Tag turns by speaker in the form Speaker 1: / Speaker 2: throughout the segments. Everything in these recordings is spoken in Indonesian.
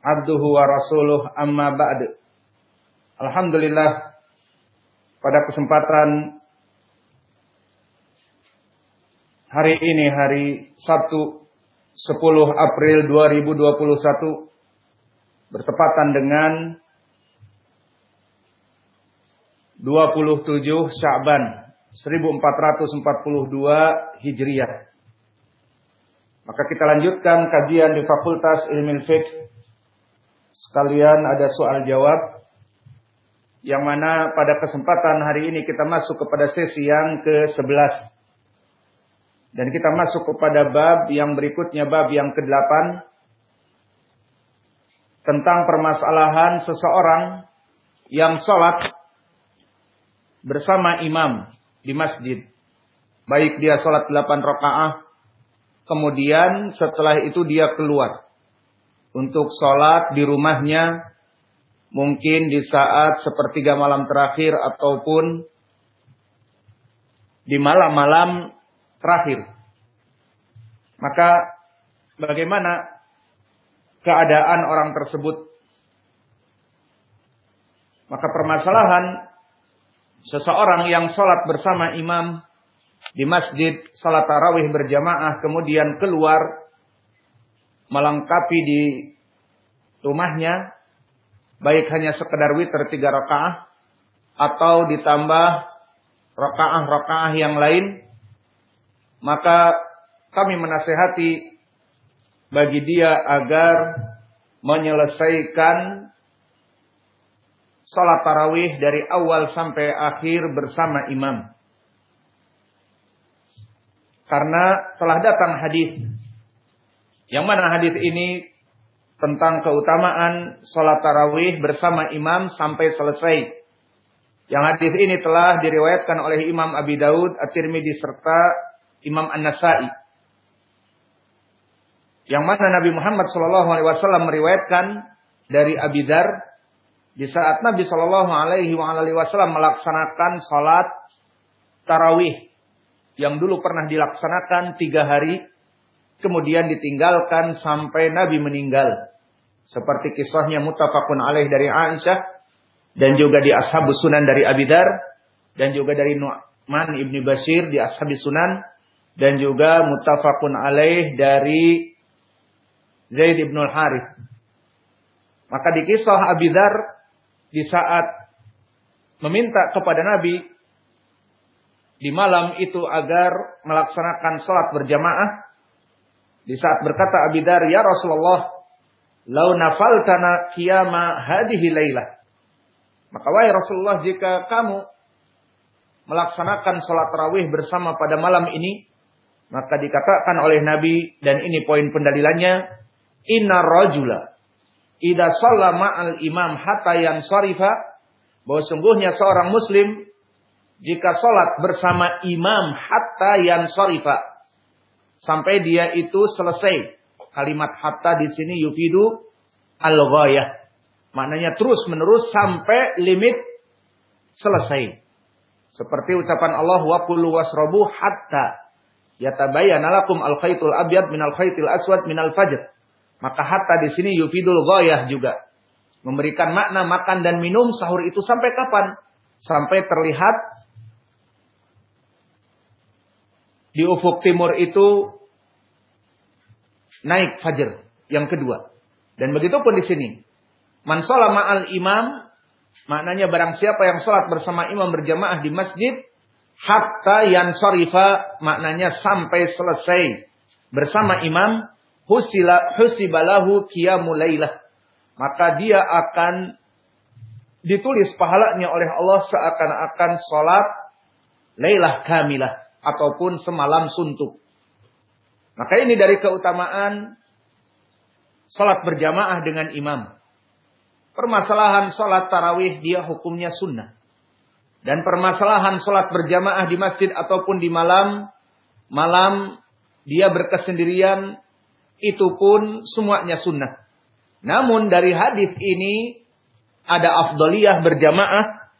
Speaker 1: abduhu wa rasuluh amma ba'd. Alhamdulillah pada kesempatan hari ini hari Sabtu 10 April 2021 bertepatan dengan 27 Sya'ban 1442 Hijriah. Maka kita lanjutkan kajian di Fakultas Ilmu Fiqh sekalian ada soal jawab. Yang mana pada kesempatan hari ini kita masuk kepada sesi yang ke-11 dan kita masuk kepada bab yang berikutnya bab yang ke-8 tentang permasalahan seseorang yang sholat bersama imam di masjid. Baik dia sholat 8 rakaat kemudian setelah itu dia keluar untuk sholat di rumahnya mungkin di saat sepertiga malam terakhir ataupun di malam-malam terakhir. Maka bagaimana keadaan orang tersebut? Maka permasalahan seseorang yang sholat bersama imam di masjid salat tarawih berjamaah kemudian keluar melengkapi di rumahnya baik hanya sekedar witir tiga rakaah atau ditambah rakaah-rakaah yang lain maka kami menasehati bagi dia agar menyelesaikan salat tarawih dari awal sampai akhir bersama imam. Karena telah datang hadis yang mana hadis ini tentang keutamaan sholat tarawih bersama imam sampai selesai. Yang hadis ini telah diriwayatkan oleh Imam Abi Daud, At-Tirmidzi serta Imam An-Nasai. Yang mana Nabi Muhammad SAW meriwayatkan dari Abi Dar di saat Nabi Shallallahu Alaihi Wasallam melaksanakan sholat tarawih yang dulu pernah dilaksanakan tiga hari kemudian ditinggalkan sampai Nabi meninggal. Seperti kisahnya mutafakun alaih dari Aisyah dan juga di Ashabus Sunan dari Abidar dan juga dari Nu'man ibni Bashir di Ashabus Sunan dan juga mutafakun alaih dari Zaid ibn al-Harith. Maka di kisah Abidar di saat meminta kepada Nabi di malam itu agar melaksanakan sholat berjamaah di saat berkata Abidar, "Ya Rasulullah, lau nafaltana qiyama hadhihi lailah." Maka wahai Rasulullah, jika kamu melaksanakan sholat tarawih bersama pada malam ini, maka dikatakan oleh Nabi dan ini poin pendalilannya, "Inna rajula idza shalla ma'al imam hatta yansarifa" bahwa sungguhnya seorang muslim jika sholat bersama imam hatta yansarifa sampai dia itu selesai. Kalimat hatta di sini yufidu al-ghayah. Maknanya terus menerus sampai limit selesai. Seperti ucapan Allah wa kulu wasrabu hatta yatabayyana lakum al-khaytul abyad min al-khaytil aswad min al-fajr. Maka hatta di sini yufidul ghayah juga. Memberikan makna makan dan minum sahur itu sampai kapan? Sampai terlihat di ufuk timur itu naik fajar yang kedua. Dan begitu pun di sini. Man ma'al imam maknanya barang siapa yang sholat bersama imam berjamaah di masjid hatta yang sorifa maknanya sampai selesai bersama imam husila husibalahu qiyamulailah maka dia akan ditulis pahalanya oleh Allah seakan-akan sholat lailah kamilah ataupun semalam suntuk. Maka ini dari keutamaan salat berjamaah dengan imam. permasalahan sholat tarawih dia hukumnya sunnah. Dan permasalahan sholat berjamaah di masjid ataupun di malam, malam dia berkesendirian, itu pun semuanya sunnah. Namun dari hadis ini ada afdoliyah berjamaah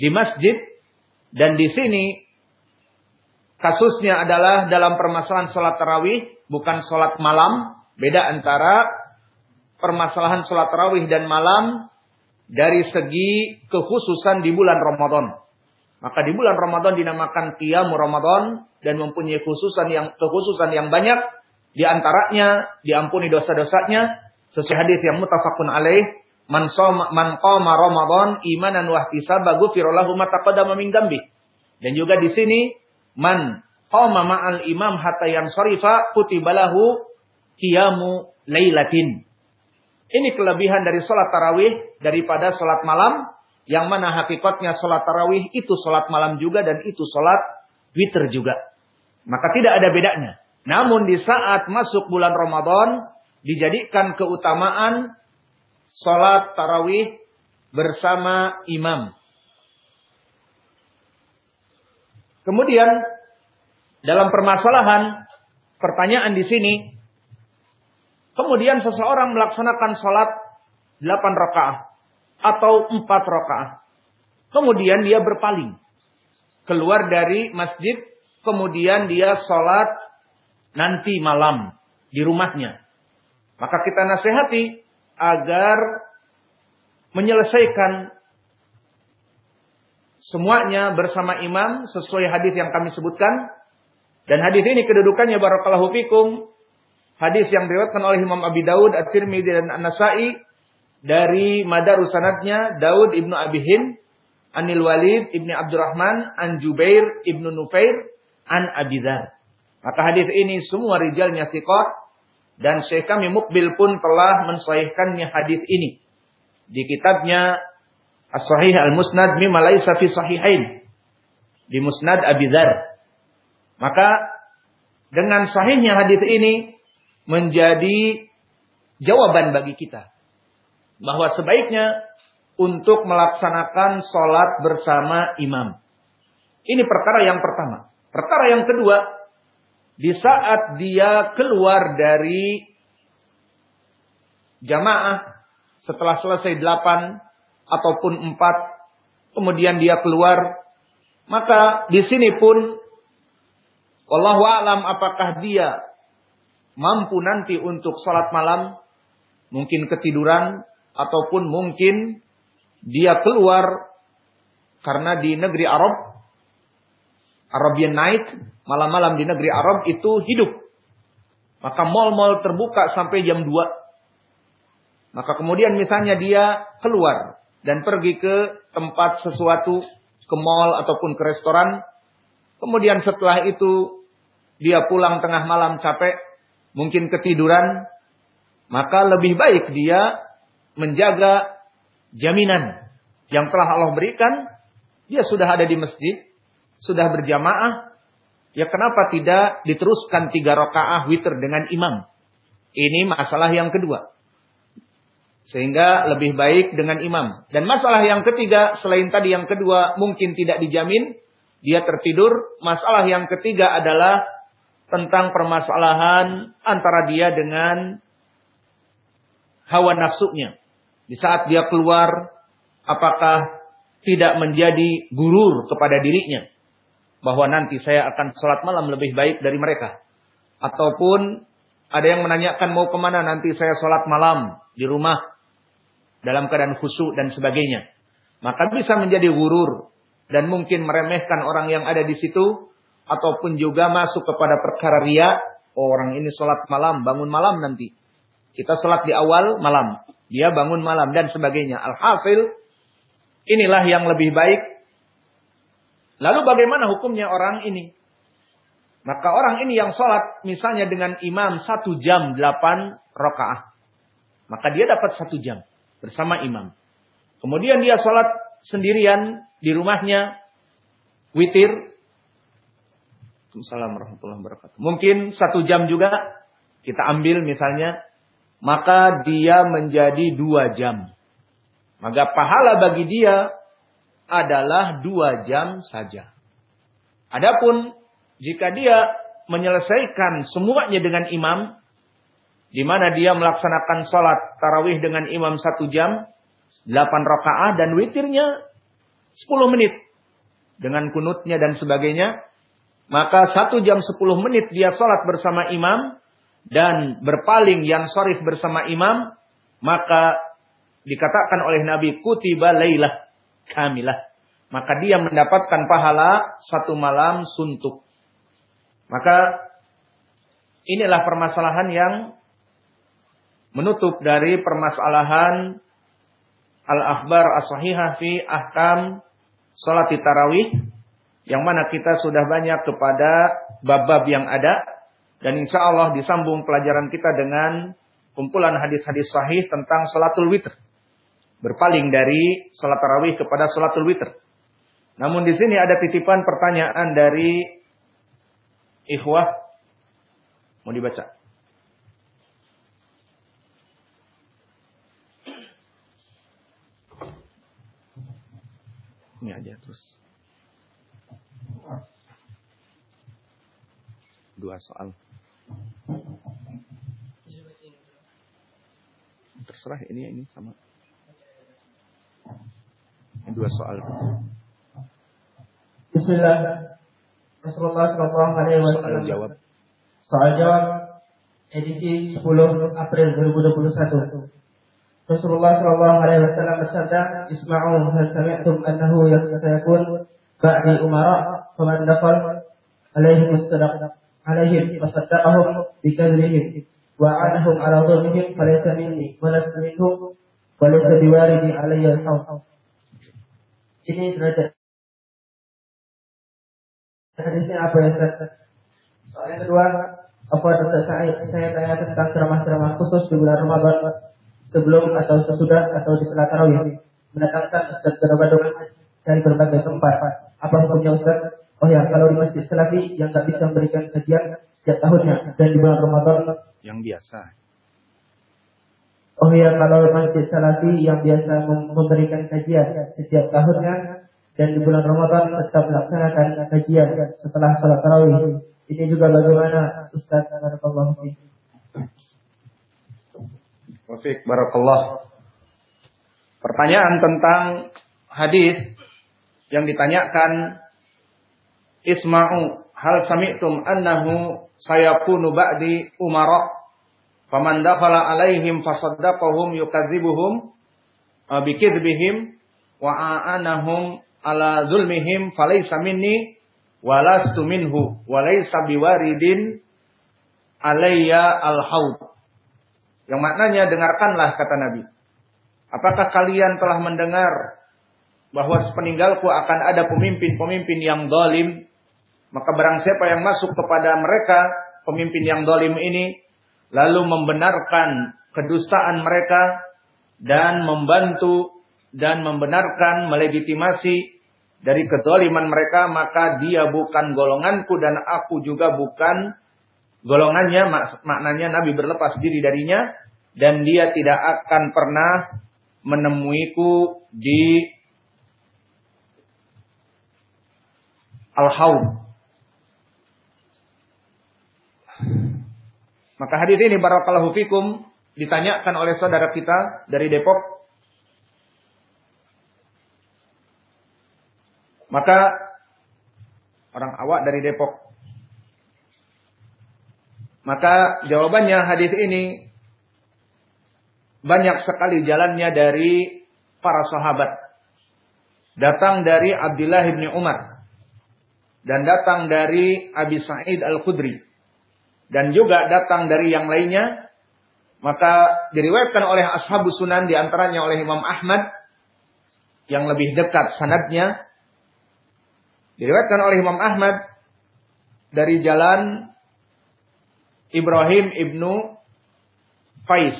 Speaker 1: di masjid dan di sini kasusnya adalah dalam permasalahan sholat tarawih bukan sholat malam. Beda antara permasalahan sholat tarawih dan malam dari segi kekhususan di bulan Ramadan. Maka di bulan Ramadan dinamakan Qiyam Ramadan dan mempunyai khususan yang kekhususan yang banyak di antaranya diampuni dosa-dosanya sesuai hadis yang mutafakun alaih man soma man qama Ramadan imanan wa ihtisaban ghufira lahu. Dan juga di sini man qama ma'al imam hatta yansarifa kutibalahu qiyamu lailatin. Ini kelebihan dari sholat tarawih daripada sholat malam. Yang mana hakikatnya sholat tarawih itu sholat malam juga dan itu sholat witir juga. Maka tidak ada bedanya. Namun di saat masuk bulan Ramadan dijadikan keutamaan sholat tarawih bersama imam. Kemudian dalam permasalahan pertanyaan di sini Kemudian seseorang melaksanakan sholat 8 rakaat atau 4 rakaat. Kemudian dia berpaling. Keluar dari masjid. Kemudian dia sholat nanti malam di rumahnya. Maka kita nasihati agar menyelesaikan semuanya bersama imam sesuai hadis yang kami sebutkan. Dan hadis ini kedudukannya barakallahu fikum Hadis yang diriwayatkan oleh Imam Abi Daud, At-Tirmidzi dan An-Nasa'i dari madar sanadnya Daud ibnu Abi Hind, Anil Walid ibnu Abdurrahman, An Jubair ibnu Nufair, An Abidar. Maka hadis ini semua rijalnya siqat dan Syekh kami Mukbil pun telah mensahihkannya hadis ini di kitabnya As-Sahih Al-Musnad mimma laisa fi sahihain di Musnad Abi Dzar. Maka dengan sahihnya hadis ini menjadi jawaban bagi kita. Bahwa sebaiknya untuk melaksanakan sholat bersama imam. Ini perkara yang pertama. Perkara yang kedua, di saat dia keluar dari jamaah setelah selesai delapan ataupun empat, kemudian dia keluar, maka di sini pun Wallahu alam apakah dia mampu nanti untuk sholat malam, mungkin ketiduran, ataupun mungkin dia keluar karena di negeri Arab, Arabian Night, malam-malam di negeri Arab itu hidup. Maka mal-mal terbuka sampai jam 2. Maka kemudian misalnya dia keluar dan pergi ke tempat sesuatu, ke mall ataupun ke restoran. Kemudian setelah itu dia pulang tengah malam capek, mungkin ketiduran, maka lebih baik dia menjaga jaminan yang telah Allah berikan. Dia sudah ada di masjid, sudah berjamaah, ya kenapa tidak diteruskan tiga rakaah witir dengan imam? Ini masalah yang kedua. Sehingga lebih baik dengan imam. Dan masalah yang ketiga, selain tadi yang kedua mungkin tidak dijamin, dia tertidur. Masalah yang ketiga adalah tentang permasalahan antara dia dengan hawa nafsunya. Di saat dia keluar, apakah tidak menjadi gurur kepada dirinya. Bahwa nanti saya akan sholat malam lebih baik dari mereka. Ataupun ada yang menanyakan mau ke mana nanti saya sholat malam di rumah. Dalam keadaan khusyuk dan sebagainya. Maka bisa menjadi gurur. Dan mungkin meremehkan orang yang ada di situ ataupun juga masuk kepada perkara ria, oh, orang ini sholat malam, bangun malam nanti. Kita sholat di awal malam, dia bangun malam dan sebagainya. Alhasil, inilah yang lebih baik. Lalu bagaimana hukumnya orang ini? Maka orang ini yang sholat misalnya dengan imam satu jam delapan rakaah. Maka dia dapat satu jam bersama imam. Kemudian dia sholat sendirian di rumahnya, witir, warahmatullahi wabarakatuh. Mungkin satu jam juga kita ambil misalnya, maka dia menjadi dua jam. Maka pahala bagi dia adalah dua jam saja. Adapun jika dia menyelesaikan semuanya dengan imam, di mana dia melaksanakan sholat tarawih dengan imam satu jam, delapan rakaat dan witirnya sepuluh menit dengan kunutnya dan sebagainya, maka satu jam sepuluh menit dia sholat bersama imam dan berpaling yang sorif bersama imam, maka dikatakan oleh Nabi kutiba laylah kamilah. Maka dia mendapatkan pahala satu malam suntuk. Maka inilah permasalahan yang menutup dari permasalahan al-akhbar as-sahihah fi ahkam salat tarawih yang mana kita sudah banyak kepada bab-bab yang ada dan insya Allah disambung pelajaran kita dengan kumpulan hadis-hadis sahih tentang salatul witr berpaling dari salat tarawih kepada salatul witr. Namun di sini ada titipan pertanyaan dari ikhwah mau dibaca. Ini aja terus. Dua soal. Terserah ini ini sama. Dua soal.
Speaker 2: Bismillah. Rasulullah Shallallahu Alaihi Wasallam.
Speaker 1: Soal jawab.
Speaker 2: Soal jawab edisi 10 April 2021. Rasulullah Shallallahu Alaihi Wasallam bersabda, "Isma'u hal sami'tum annahu sayakun ba'di umara faman dafal alaihim sadaq alaihim fasaddaqahum bikadzibihim wa anahum ala dhulmihim falaysa minni wa laysa minhum wa laysa biwaridi alayya al ini derajat hadisnya apa ya Ustaz? Soal yang kedua, apa Dr. saya, saya tanya tentang ceramah-ceramah khusus di bulan Ramadan sebelum atau sesudah atau di setelah tarawih mendatangkan Ustaz berbagai dari berbagai tempat. Apa hukumnya Ustaz? Oh ya, kalau di masjid Salafi yang tak bisa memberikan kajian setiap tahunnya dan di bulan Ramadan
Speaker 1: yang biasa.
Speaker 2: Oh ya, kalau masjid Salafi yang biasa memberikan kajian setiap tahunnya dan di bulan Ramadan tetap melaksanakan kajian setelah salat tarawih. Ini juga bagaimana Ustaz Barakallahu.
Speaker 1: Wafik Barakallah. Pertanyaan tentang hadis yang ditanyakan Isma'u hal sami'tum annahu sayakunu ba'di umara Faman dakhala alaihim fasaddaqahum yukadzibuhum uh, bikidbihim wa a'anahum ala zulmihim falaysa minni walastu minhu walaysa biwaridin alayya al-haud. Yang maknanya dengarkanlah kata Nabi. Apakah kalian telah mendengar bahwa sepeninggalku akan ada pemimpin-pemimpin yang dolim? Maka barang siapa yang masuk kepada mereka, pemimpin yang dolim ini, lalu membenarkan kedustaan mereka dan membantu dan membenarkan melegitimasi dari kezaliman mereka maka dia bukan golonganku dan aku juga bukan golongannya maknanya Nabi berlepas diri darinya dan dia tidak akan pernah menemuiku di Al-Haud Maka hadis ini barakallahu fikum ditanyakan oleh saudara kita dari Depok. Maka orang awak dari Depok. Maka jawabannya hadis ini banyak sekali jalannya dari para sahabat. Datang dari Abdullah bin Umar dan datang dari Abi Sa'id Al-Khudri dan juga datang dari yang lainnya, maka diriwayatkan oleh ashabu sunan di antaranya oleh Imam Ahmad yang lebih dekat sanadnya. Diriwayatkan oleh Imam Ahmad dari jalan Ibrahim ibnu Faiz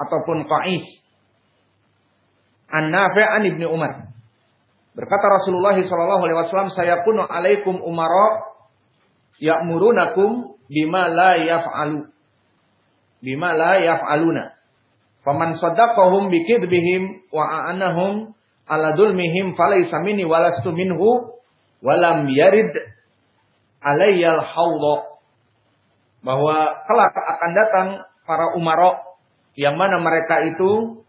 Speaker 1: ataupun Qais. An-Nafi' an Ibnu Umar. Berkata Rasulullah sallallahu alaihi wasallam, "Saya kuno alaikum umara ya'murunakum bima la yaf'alu. Bima la yaf'aluna. Faman sadaqahum bikidbihim wa a'anahum ala dulmihim falaysa minni walastu minhu walam yarid alayyal hawla bahwa kelak akan datang para umara yang mana mereka itu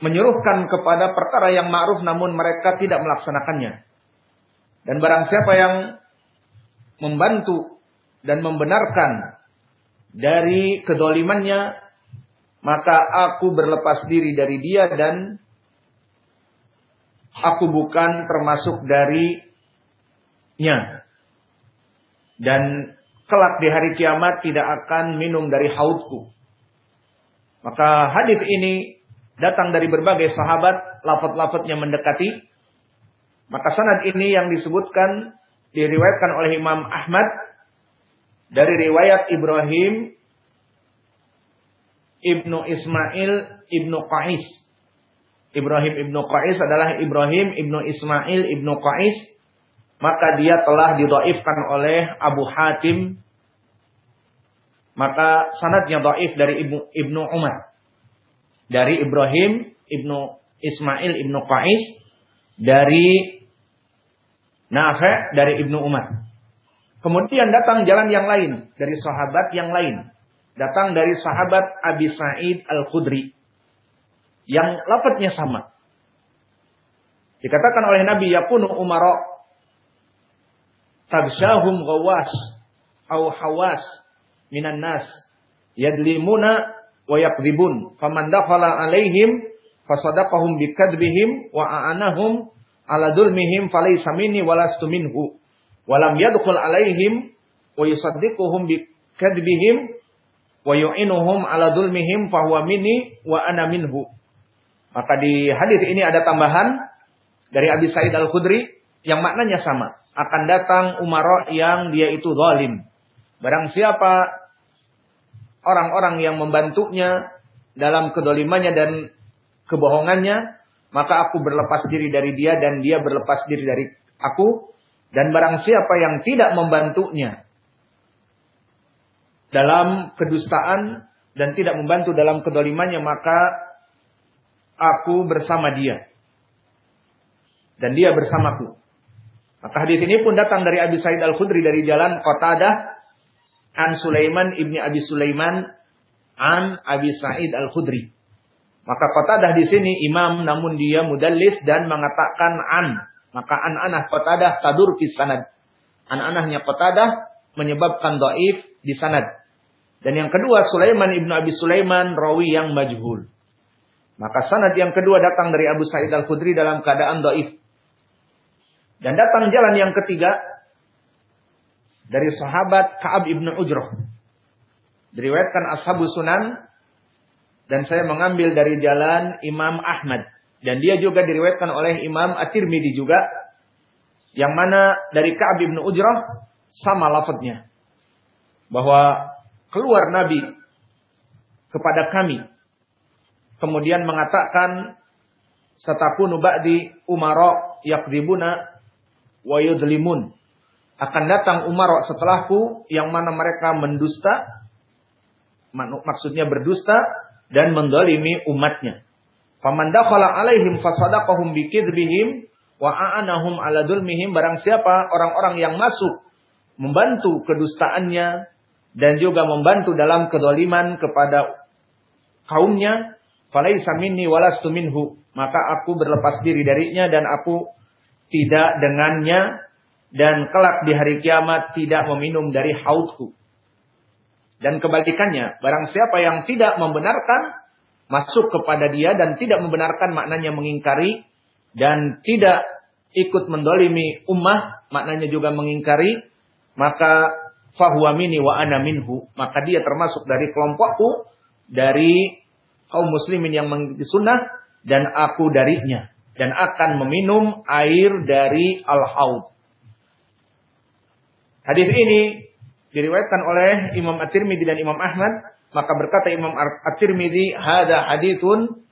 Speaker 1: menyuruhkan kepada perkara yang ma'ruf namun mereka tidak melaksanakannya. Dan barang siapa yang membantu dan membenarkan dari kedolimannya, maka aku berlepas diri dari dia dan aku bukan termasuk darinya. Dan kelak di hari kiamat tidak akan minum dari haudku. Maka hadis ini datang dari berbagai sahabat, lafaz-lafaznya mendekati. Maka sanad ini yang disebutkan diriwayatkan oleh Imam Ahmad dari riwayat Ibrahim Ibnu Ismail Ibnu Qais. Ibrahim Ibnu Qais adalah Ibrahim Ibnu Ismail Ibnu Qais maka dia telah didoifkan oleh Abu Hatim. Maka sanadnya doif dari Ibnu, Ibnu Umar. Dari Ibrahim Ibnu Ismail Ibnu Qais. Dari Nafi dari Ibnu Umar. Kemudian datang jalan yang lain. Dari sahabat yang lain. Datang dari sahabat Abi Sa'id Al-Khudri. Yang lafadznya sama. Dikatakan oleh Nabi yakunu umara tabsyahum gawas au hawas minan nas. Yadlimuna wa yakdzibun faman dakhala alaihim fasadaqahum bikadzbihim wa a'anahum ala dulmihim falaysa minni walastu minhu. Wa lam yadkhul alaihim wa yusaddiquhum bikadzbihim wa yu'inuhum ala dulmihim fahuwa minni wa ana minhu. Maka di hadis ini ada tambahan dari Abi Sa'id Al-Khudri yang maknanya sama akan datang umara yang dia itu zalim. Barang siapa orang-orang yang membantunya dalam kedolimannya dan kebohongannya, maka aku berlepas diri dari dia dan dia berlepas diri dari aku. Dan barang siapa yang tidak membantunya dalam kedustaan dan tidak membantu dalam kedolimannya, maka aku bersama dia. Dan dia bersamaku. Maka hadis ini pun datang dari Abi Sa'id Al-Khudri dari jalan Qatadah an Sulaiman ibni Abi Sulaiman an Abi Sa'id Al-Khudri. Maka Qatadah di sini imam namun dia mudallis dan mengatakan an. Maka an-anah Qatadah tadur fi sanad. An-anahnya Qatadah menyebabkan dhaif di sanad. Dan yang kedua Sulaiman ibnu Abi Sulaiman rawi yang majhul. Maka sanad yang kedua datang dari Abu Sa'id Al-Khudri dalam keadaan dhaif. Dan datang jalan yang ketiga dari sahabat Ka'ab ibn Ujrah. Diriwayatkan Ashabu Sunan dan saya mengambil dari jalan Imam Ahmad dan dia juga diriwayatkan oleh Imam At-Tirmidzi juga yang mana dari Ka'ab ibn Ujrah sama lafadznya bahwa keluar Nabi kepada kami kemudian mengatakan satakunu ba'di umara yakdibuna wa yudlimun. Akan datang Umar setelahku yang mana mereka mendusta, maksudnya berdusta dan mendolimi umatnya. Faman dakhala alaihim fasadaqahum bikidbihim wa a'anahum ala dulmihim barang siapa orang-orang yang masuk membantu kedustaannya dan juga membantu dalam kedoliman kepada kaumnya falaisa minni walastu minhu maka aku berlepas diri darinya dan aku tidak dengannya dan kelak di hari kiamat tidak meminum dari haudku. Dan kebalikannya, barang siapa yang tidak membenarkan masuk kepada dia dan tidak membenarkan maknanya mengingkari dan tidak ikut mendolimi ummah maknanya juga mengingkari maka fahuwa mini wa ana minhu maka dia termasuk dari kelompokku dari kaum muslimin yang mengikuti sunnah dan aku darinya dan akan meminum air dari al-haud. Hadis ini diriwayatkan oleh Imam At-Tirmidzi dan Imam Ahmad, maka berkata Imam At-Tirmidzi, "Hada haditsun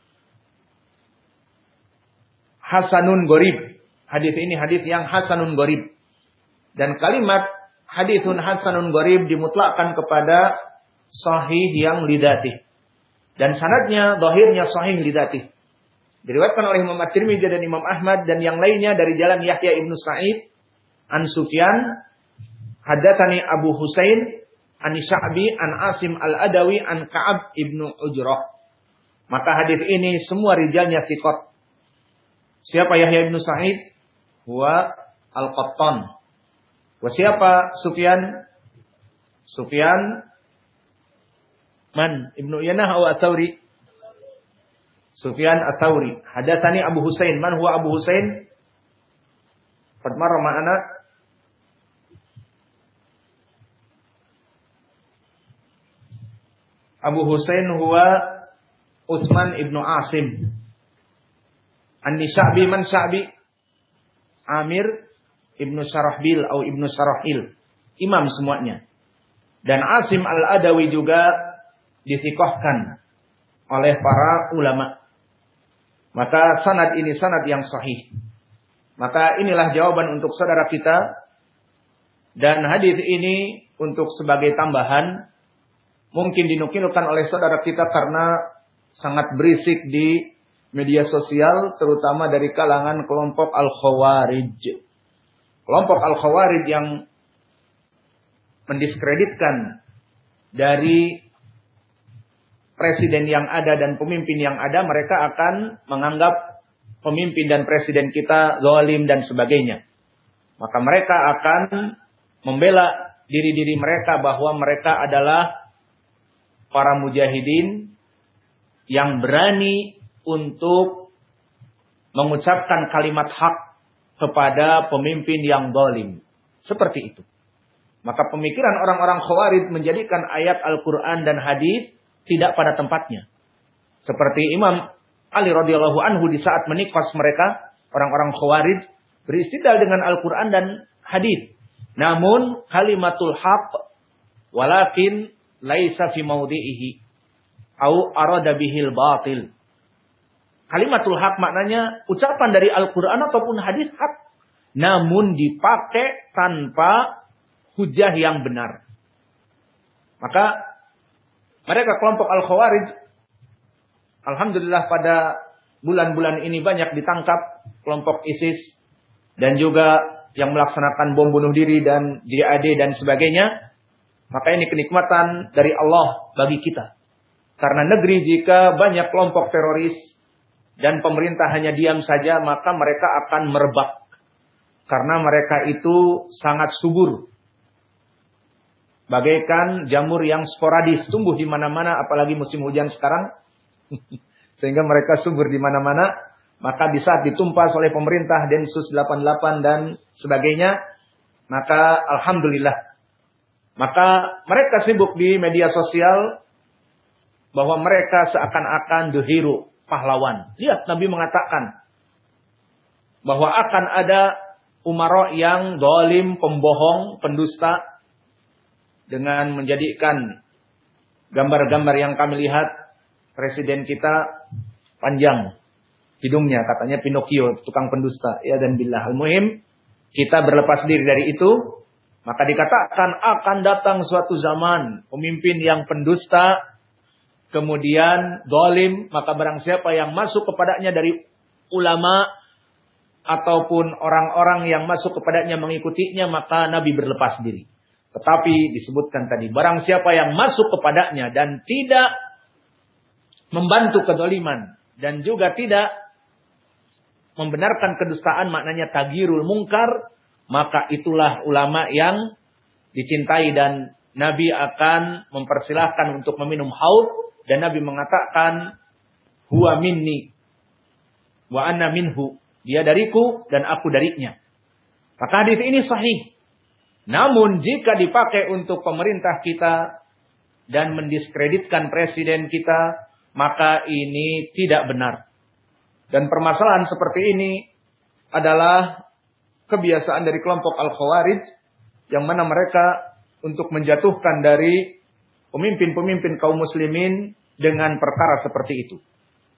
Speaker 1: hasanun gorib." Hadis ini hadis yang hasanun gorib. Dan kalimat hadithun hasanun gorib dimutlakkan kepada sahih yang lidati. Dan sanadnya, dohirnya sahih lidati. Diriwayatkan oleh Imam At-Tirmidzi dan Imam Ahmad dan yang lainnya dari jalan Yahya ibnu Sa'id an Sufyan Haddatsani Abu Husain an Sya'bi an Asim al-Adawi an Ka'ab ibnu Ujrah. Maka hadis ini semua rijalnya sikot. Siapa Yahya ibnu Sa'id? Huwa al-Qattan. Wa siapa Sufyan? Sufyan Man Ibnu Yanah atau Atsauri? Sufyan Atsauri. Hadatsani Abu Husain. Man huwa Abu Husain? Qad marra ma'ana Abu Husain huwa Utsman ibnu Asim. An-Nisabi man Sa'bi? Amir ibnu Sarahbil atau ibnu Sarahil. Imam semuanya. Dan Asim al-Adawi juga disikohkan oleh para ulama. Maka sanad ini sanad yang sahih. Maka inilah jawaban untuk saudara kita. Dan hadis ini untuk sebagai tambahan mungkin dinukilkan oleh saudara kita karena sangat berisik di media sosial terutama dari kalangan kelompok Al-Khawarij. Kelompok Al-Khawarij yang mendiskreditkan dari presiden yang ada dan pemimpin yang ada mereka akan menganggap pemimpin dan presiden kita zalim dan sebagainya. Maka mereka akan membela diri-diri mereka bahwa mereka adalah para mujahidin yang berani untuk mengucapkan kalimat hak kepada pemimpin yang dolim. Seperti itu. Maka pemikiran orang-orang khawarij menjadikan ayat Al-Quran dan hadis tidak pada tempatnya. Seperti Imam Ali radhiyallahu anhu di saat menikos mereka, orang-orang khawarij beristidal dengan Al-Quran dan hadis. Namun kalimatul haq walakin laisa fi maudhi'ihi au arada bihil batil. Kalimatul hak maknanya ucapan dari Al-Qur'an ataupun hadis hak namun dipakai tanpa hujah yang benar. Maka mereka kelompok Al-Khawarij alhamdulillah pada bulan-bulan ini banyak ditangkap kelompok ISIS dan juga yang melaksanakan bom bunuh diri dan JAD dan sebagainya maka ini kenikmatan dari Allah bagi kita. Karena negeri jika banyak kelompok teroris dan pemerintah hanya diam saja, maka mereka akan merebak. Karena mereka itu sangat subur. Bagaikan jamur yang sporadis tumbuh di mana-mana apalagi musim hujan sekarang. Sehingga mereka subur di mana-mana. Maka di saat ditumpas oleh pemerintah Densus 88 dan sebagainya, maka alhamdulillah maka mereka sibuk di media sosial bahwa mereka seakan-akan the hero, pahlawan. Lihat Nabi mengatakan bahwa akan ada umaro yang dolim, pembohong, pendusta dengan menjadikan gambar-gambar yang kami lihat presiden kita panjang hidungnya katanya Pinocchio tukang pendusta ya dan billah al-muhim kita berlepas diri dari itu maka dikatakan akan datang suatu zaman pemimpin yang pendusta, kemudian dolim, maka barang siapa yang masuk kepadanya dari ulama ataupun orang-orang yang masuk kepadanya mengikutinya, maka Nabi berlepas diri. Tetapi disebutkan tadi, barang siapa yang masuk kepadanya dan tidak membantu kedoliman dan juga tidak membenarkan kedustaan maknanya tagirul mungkar maka itulah ulama yang dicintai dan Nabi akan mempersilahkan untuk meminum haud dan Nabi mengatakan huwa minni wa anna minhu. Dia dariku dan aku darinya. Maka hadis ini sahih namun jika dipakai untuk pemerintah kita dan mendiskreditkan presiden kita maka ini tidak benar dan permasalahan seperti ini adalah kebiasaan dari kelompok Al-Khawarij yang mana mereka untuk menjatuhkan dari pemimpin-pemimpin kaum muslimin dengan perkara seperti itu.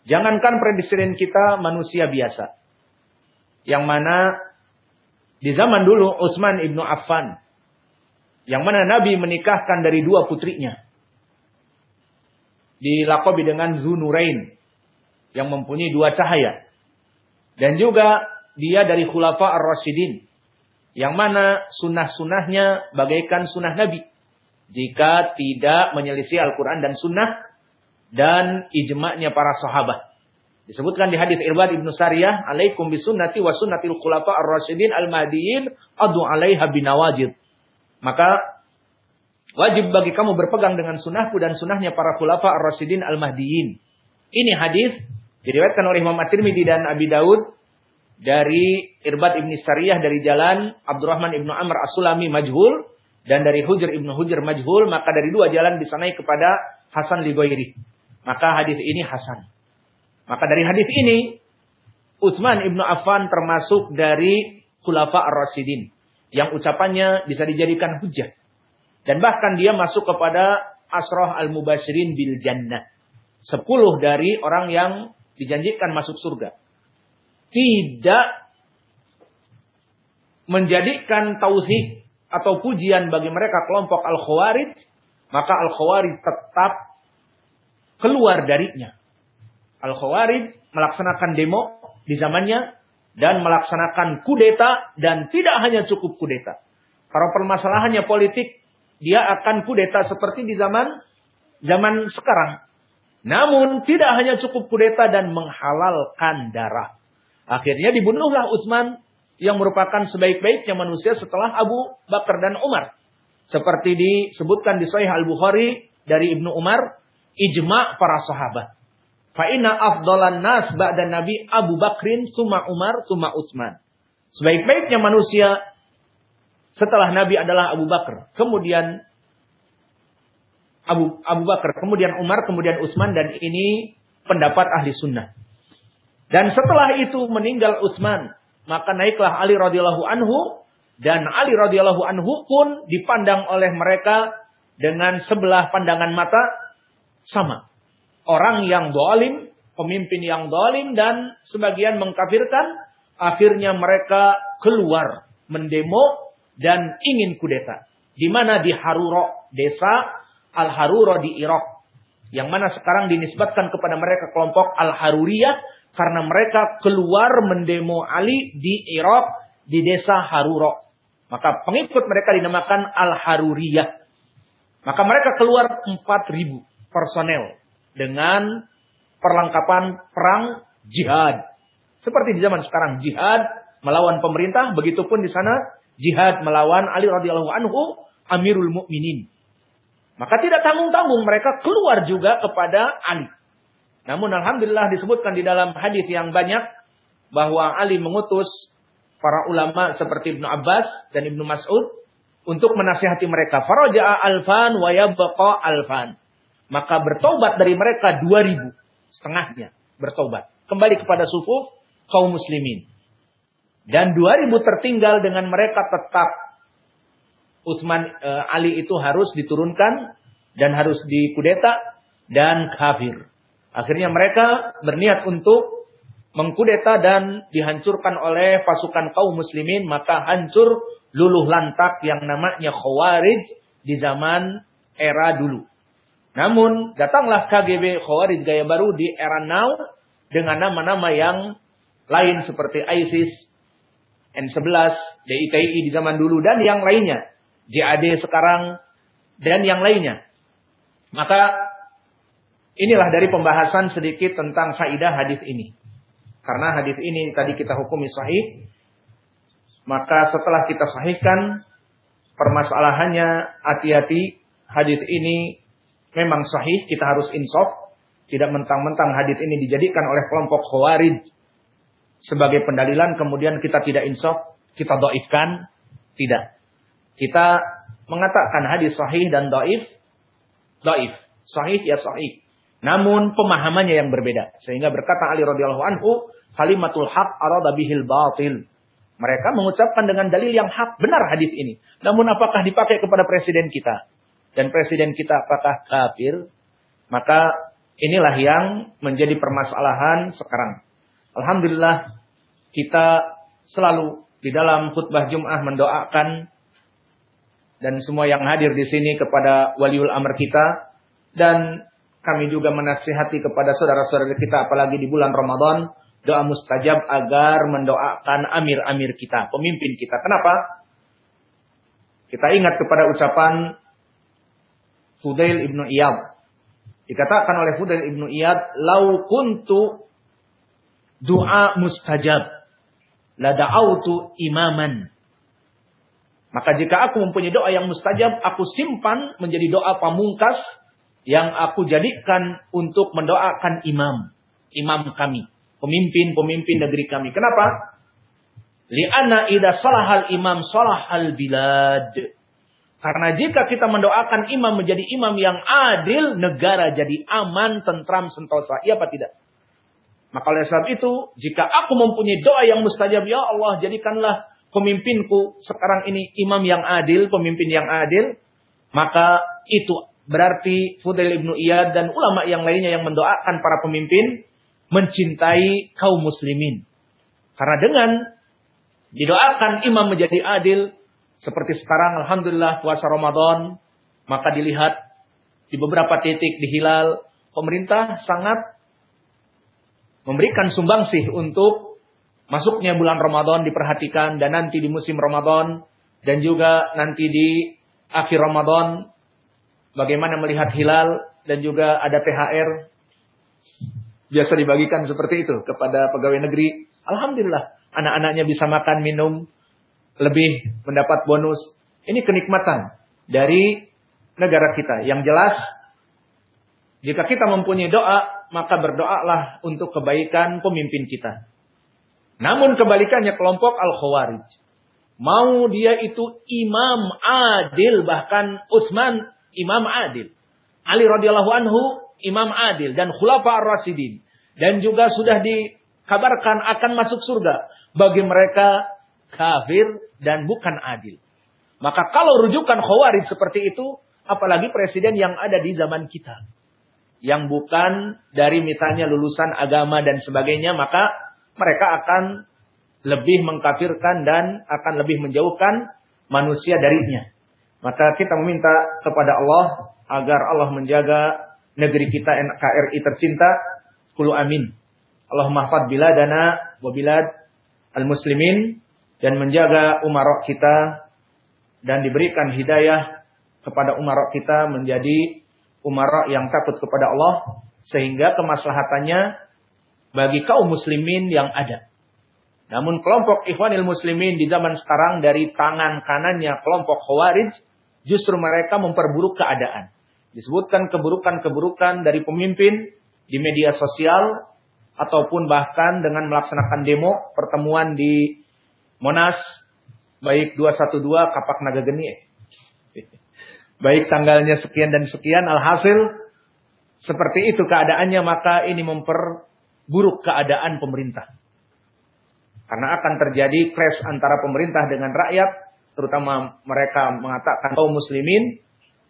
Speaker 1: Jangankan presiden kita manusia biasa. Yang mana di zaman dulu Utsman ibnu Affan. Yang mana Nabi menikahkan dari dua putrinya. dilakobi dengan Zunurain yang mempunyai dua cahaya. Dan juga dia dari Khulafa Ar-Rasyidin yang mana sunnah-sunnahnya bagaikan sunnah Nabi. Jika tidak menyelisih Al-Quran dan sunnah dan ijma'nya para sahabat. Disebutkan di hadis Irbad Ibnu Sariyah, "Alaikum bisunnati wa sunnatil khulafa ar-rasyidin al-mahdiyyin adu 'alaiha binawajid." Maka wajib bagi kamu berpegang dengan sunnahku dan sunnahnya para khulafa ar-rasyidin al-mahdiyyin. Ini hadis diriwayatkan oleh Imam At-Tirmidzi dan Abi Daud dari Irbad Ibnu Sariyah dari jalan Abdurrahman Ibnu Amr As-Sulami majhul dan dari Hujr Ibnu Hujr majhul, maka dari dua jalan bisa naik kepada Hasan Ligoiri. Maka hadis ini hasan. Maka dari hadis ini Utsman ibnu Affan termasuk dari Khulafa ar-Rasyidin yang ucapannya bisa dijadikan hujah. Dan bahkan dia masuk kepada asroh al-mubashirin bil jannah. Sepuluh dari orang yang dijanjikan masuk surga. Tidak menjadikan tauhid atau pujian bagi mereka kelompok al-khawarij, maka al-khawarij tetap keluar darinya. Al-Khawarij melaksanakan demo di zamannya dan melaksanakan kudeta dan tidak hanya cukup kudeta. Kalau permasalahannya politik, dia akan kudeta seperti di zaman zaman sekarang. Namun tidak hanya cukup kudeta dan menghalalkan darah. Akhirnya dibunuhlah Utsman yang merupakan sebaik-baiknya manusia setelah Abu Bakar dan Umar. Seperti disebutkan di Sahih Al-Bukhari dari Ibnu Umar, ijma para sahabat. Fa'ina afdolan nas ba'da Nabi Abu Bakrin, summa Umar, summa Utsman. Sebaik-baiknya manusia setelah Nabi adalah Abu Bakar. Kemudian Abu, Abu Bakar, kemudian Umar, kemudian Utsman dan ini pendapat ahli sunnah. Dan setelah itu meninggal Utsman, maka naiklah Ali radhiyallahu anhu dan Ali radhiyallahu anhu pun dipandang oleh mereka dengan sebelah pandangan mata sama orang yang dolim, pemimpin yang dolim dan sebagian mengkafirkan, akhirnya mereka keluar mendemo dan ingin kudeta. Di mana di Haruro, desa Al-Haruro di Irak. Yang mana sekarang dinisbatkan kepada mereka kelompok Al-Haruriyah karena mereka keluar mendemo Ali di Irak di desa Haruro. Maka pengikut mereka dinamakan Al-Haruriyah. Maka mereka keluar 4.000 personel dengan perlengkapan perang jihad. Seperti di zaman sekarang jihad melawan pemerintah, begitupun di sana jihad melawan Ali radhiyallahu anhu Amirul Mukminin. Maka tidak tanggung-tanggung mereka keluar juga kepada Ali. Namun alhamdulillah disebutkan di dalam hadis yang banyak bahwa Ali mengutus para ulama seperti Ibnu Abbas dan Ibnu Mas'ud untuk menasihati mereka. Faraja'a alfan wa yabqa alfan. Maka bertobat dari mereka 2000 setengahnya bertobat. Kembali kepada sufu kaum muslimin. Dan 2000 tertinggal dengan mereka tetap Utsman e, Ali itu harus diturunkan dan harus dikudeta dan kafir. Akhirnya mereka berniat untuk mengkudeta dan dihancurkan oleh pasukan kaum muslimin maka hancur luluh lantak yang namanya Khawarij di zaman era dulu. Namun datanglah KGB Khawarij Gaya Baru di era now dengan nama-nama yang lain seperti ISIS, N11, DITI di zaman dulu dan yang lainnya. JAD sekarang dan yang lainnya. Maka inilah dari pembahasan sedikit tentang faidah hadis ini. Karena hadis ini tadi kita hukumi sahih, maka setelah kita sahihkan permasalahannya hati-hati hadis ini memang sahih, kita harus insaf. Tidak mentang-mentang hadis ini dijadikan oleh kelompok khawarij sebagai pendalilan, kemudian kita tidak insaf, kita doifkan. Tidak. Kita mengatakan hadis sahih dan doif, doif. Sahih ya sahih. Namun pemahamannya yang berbeda. Sehingga berkata Ali radhiyallahu anhu, kalimatul haq arada bihil batil. Mereka mengucapkan dengan dalil yang hak benar hadis ini. Namun apakah dipakai kepada presiden kita? Dan presiden kita apakah kafir, maka inilah yang menjadi permasalahan sekarang. Alhamdulillah kita selalu di dalam khutbah Jum'ah mendoakan dan semua yang hadir di sini kepada waliul amr kita dan kami juga menasihati kepada saudara-saudara kita apalagi di bulan Ramadan doa mustajab agar mendoakan amir-amir kita, pemimpin kita. Kenapa? Kita ingat kepada ucapan Fudail ibnu Iyad. Dikatakan oleh Fudail ibnu Iyad, "Lau kuntu doa mustajab, la da'autu imaman." Maka jika aku mempunyai doa yang mustajab, aku simpan menjadi doa pamungkas yang aku jadikan untuk mendoakan imam, imam kami, pemimpin-pemimpin negeri kami. Kenapa? Li'anna idza salahal imam salahal bilad. Karena jika kita mendoakan imam menjadi imam yang adil, negara jadi aman, tentram, sentosa. Iya apa tidak? Maka oleh sebab itu, jika aku mempunyai doa yang mustajab, ya Allah, jadikanlah pemimpinku sekarang ini imam yang adil, pemimpin yang adil, maka itu Berarti Fudail ibnu Iyad dan ulama yang lainnya yang mendoakan para pemimpin mencintai kaum muslimin. Karena dengan didoakan imam menjadi adil seperti sekarang alhamdulillah puasa Ramadan maka dilihat di beberapa titik di hilal pemerintah sangat memberikan sumbangsih untuk masuknya bulan Ramadan diperhatikan dan nanti di musim Ramadan dan juga nanti di akhir Ramadan bagaimana melihat hilal dan juga ada THR biasa dibagikan seperti itu kepada pegawai negeri. Alhamdulillah, anak-anaknya bisa makan, minum, lebih mendapat bonus. Ini kenikmatan dari negara kita. Yang jelas, jika kita mempunyai doa, maka berdoalah untuk kebaikan pemimpin kita. Namun kebalikannya kelompok Al-Khawarij. Mau dia itu imam adil, bahkan Utsman imam adil. Ali radhiyallahu anhu imam adil dan khulafa ar-rasyidin dan juga sudah dikabarkan akan masuk surga bagi mereka kafir dan bukan adil. Maka kalau rujukan khawarij seperti itu, apalagi presiden yang ada di zaman kita. Yang bukan dari misalnya lulusan agama dan sebagainya, maka mereka akan lebih mengkafirkan dan akan lebih menjauhkan manusia darinya. Maka kita meminta kepada Allah agar Allah menjaga negeri kita NKRI tercinta. Kulu amin. Allahumma hafad biladana wa bilad al-muslimin dan menjaga umarok kita dan diberikan hidayah kepada umarok kita menjadi umarok yang takut kepada Allah sehingga kemaslahatannya bagi kaum muslimin yang ada. Namun kelompok ikhwanil muslimin di zaman sekarang dari tangan kanannya kelompok khawarij justru mereka memperburuk keadaan. Disebutkan keburukan-keburukan dari pemimpin di media sosial ataupun bahkan dengan melaksanakan demo pertemuan di Monas baik 212 Kapak Naga Geni. Baik tanggalnya sekian dan sekian alhasil seperti itu keadaannya maka ini memperburuk keadaan pemerintah. Karena akan terjadi clash antara pemerintah dengan rakyat terutama mereka mengatakan kaum muslimin,